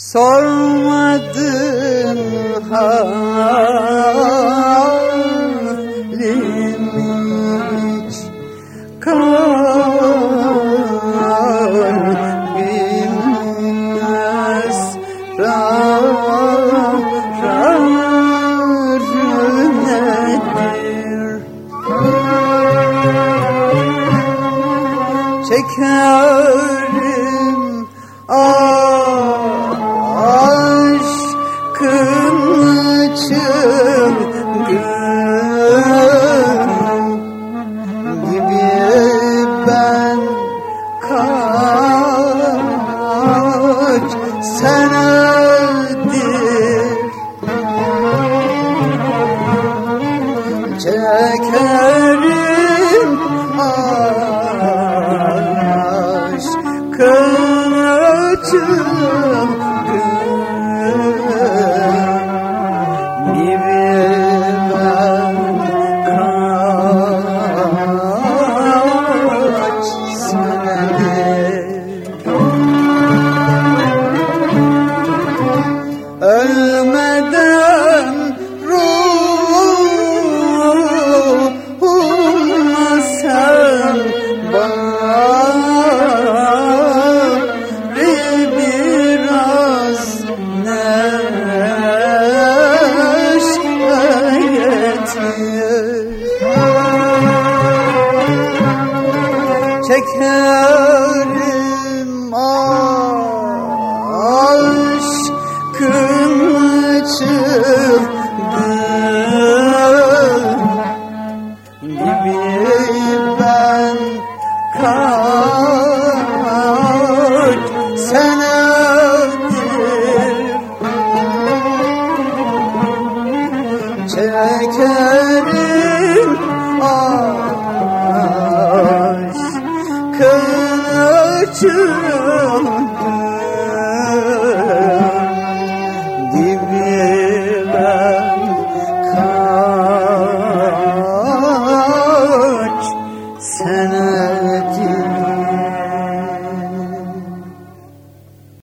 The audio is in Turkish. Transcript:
Sormadın halimi hiç Kalbimin esrarı nedir Aşkın çılgın gibi ben kaç senedir çekerim aşkın çılgın Çekerim aşkın çılgın gibi kaçırıldı Dibime kaç senedir